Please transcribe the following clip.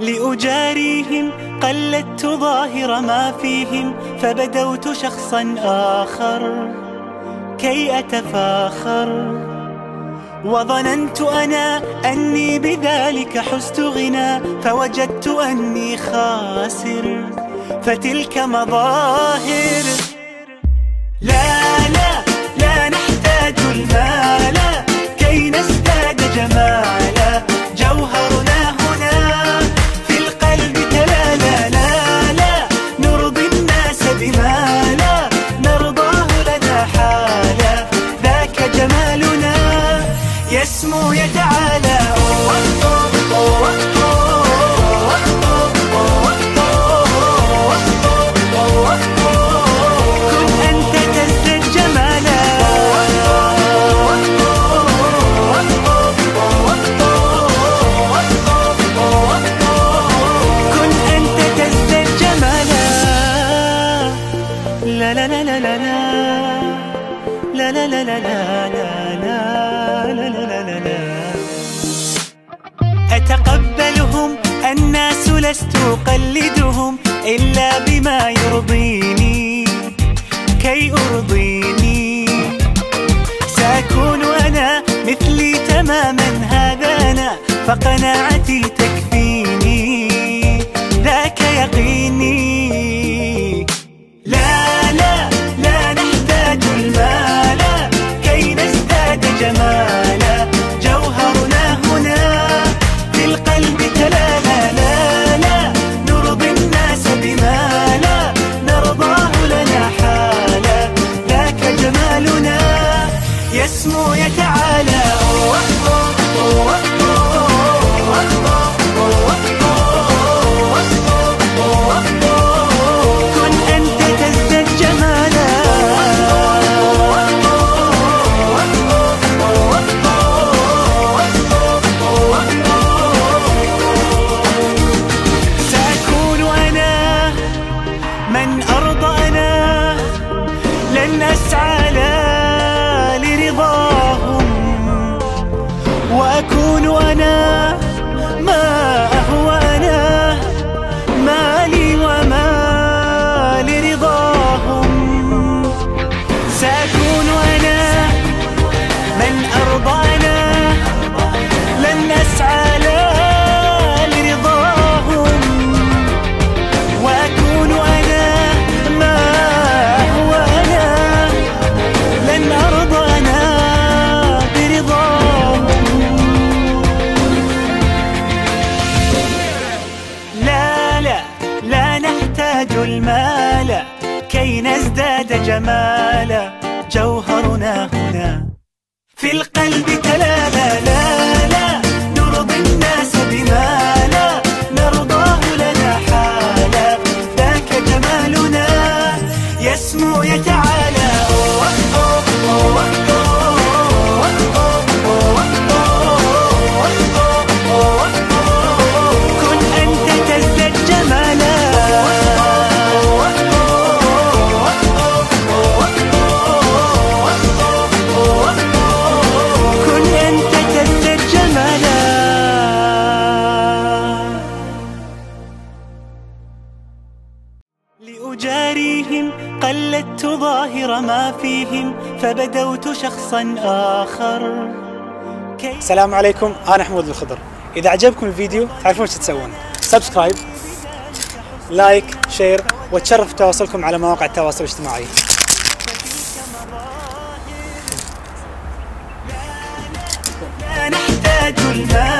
لأجاريهم قلدت ظاهر ما فيهم فبدوت شخصا آخر كي أتفاخر. وظننت أنا أني بذلك حزت غنى فوجدت أني خاسر فتلك مظاهر. لا لا لا نحتاج المال. كي نزداد جمالا جوهرنا هنا في القلب تلالا. لا لا نرضي الناس بما يسمو يتعالى كن أنت تزدد جمالا كن أنت تزدد جمالا لا لا لا لا لا لا لا لا لا لا لا لا لا لا لا لا أتقبلهم الناس لست أقلدهم إلا بما يرضيني. كي أرضيني. سأكون أنا مثلي تماما. هذا أنا فقناعتي تكفيني وأكون أنا المال كي نزداد جمالا جوهرنا هنا. في القلب تلالا لا قلدت ظاهر ما فيهم فبدوت شخصا آخر. السلام عليكم أنا حمود الخضر. إذا عجبكم الفيديو تعرفون إيش تسوون. subscribe like share وتشرف تواصلكم على مواقع التواصل الاجتماعي. لا نحتاج المال